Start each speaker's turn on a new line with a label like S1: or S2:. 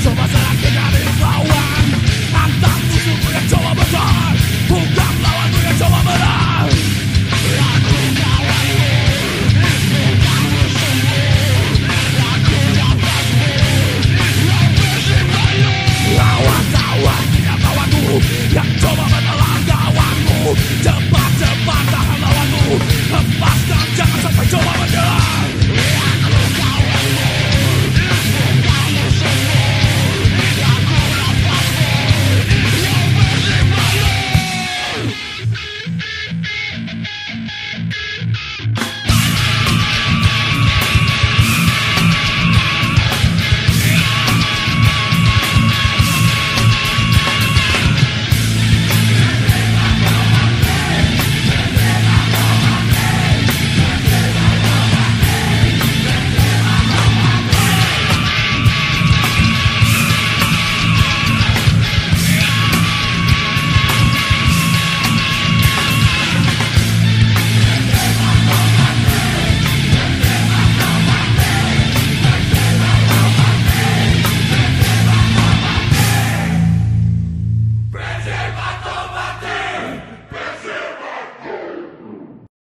S1: そばさけが